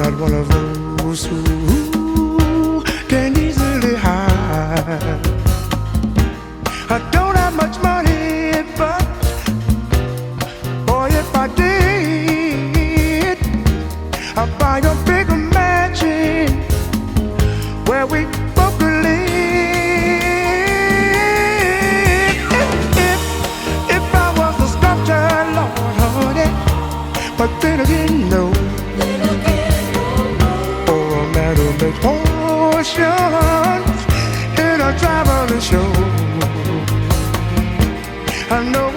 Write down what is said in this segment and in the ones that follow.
I'm not one of those who can easily hide. I know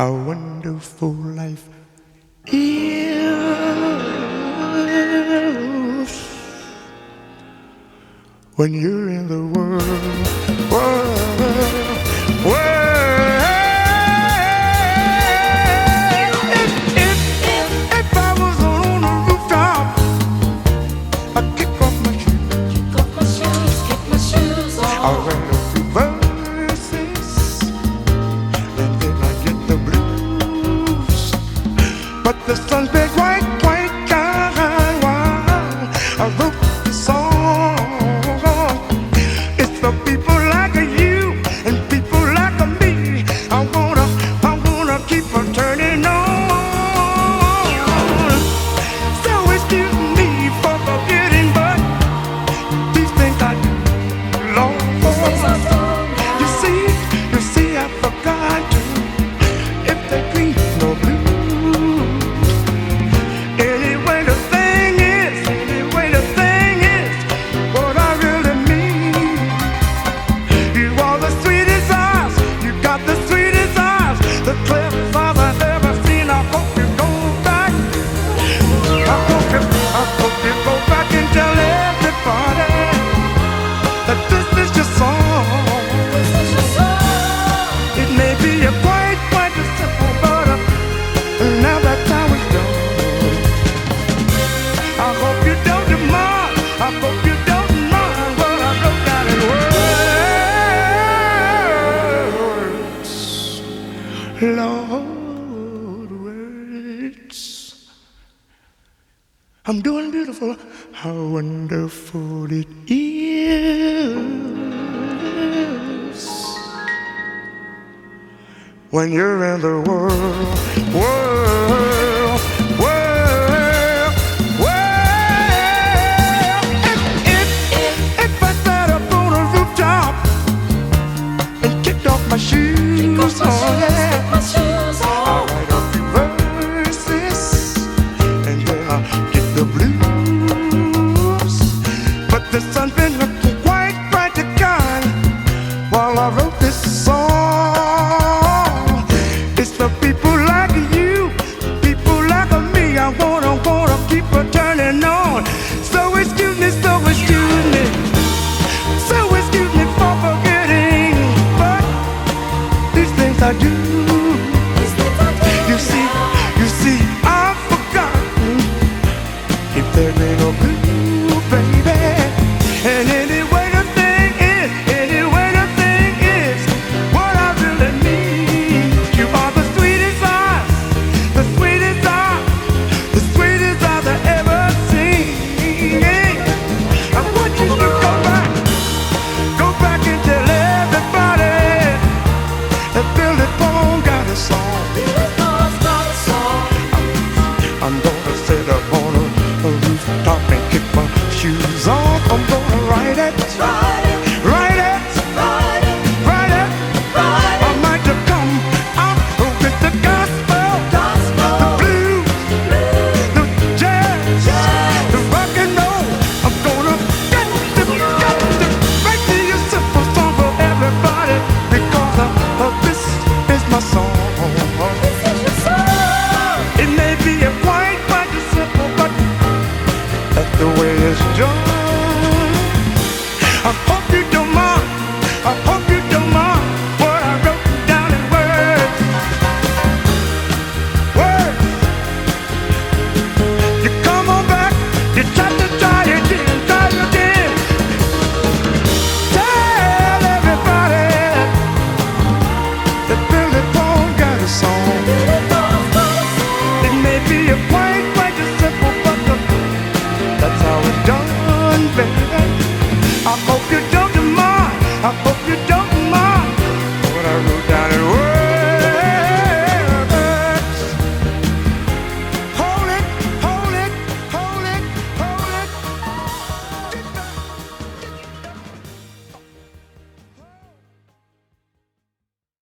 How wonderful life is when you're in the world. Lord, words. I'm doing beautiful. How wonderful it is when you're in the world. world. 아, 어?